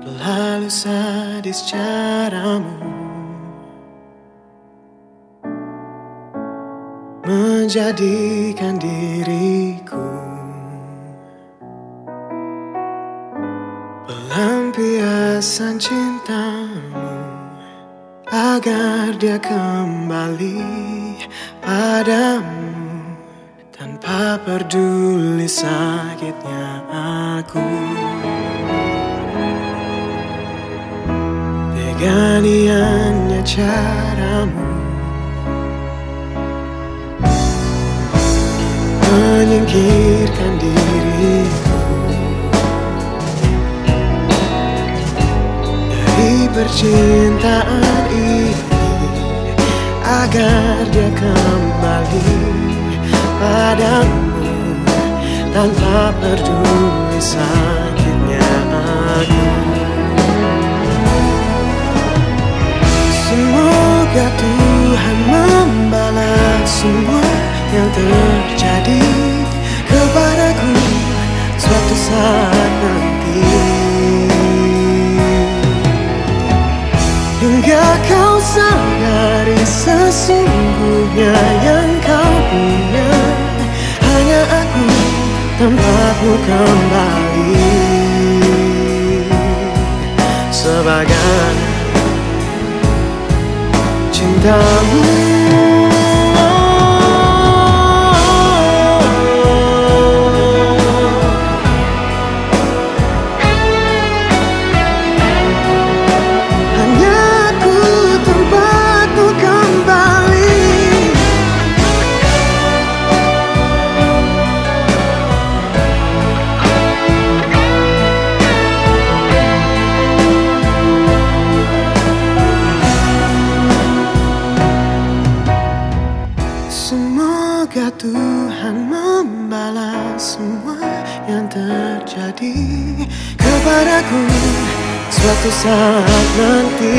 Lalu sadis caramu. Menjadikan diriku Pelampiasan cintamu Agar dia kembali padamu. Tanpa peduli sakitnya aku Keganiannya caramu. Menyingkirkan diriku. Dari percintaan ini Agar dia kembali padamu Tanpa peduli sakitnya Semoga Tuhan membalas semua yang terjadi kepadaku suatu saat nanti. Hingga kau sadari sesungguhnya yang kau punya Hanya aku tempatmu kembali. Sebagai cintamu semua yang terjadi kepadaku suatu saat nanti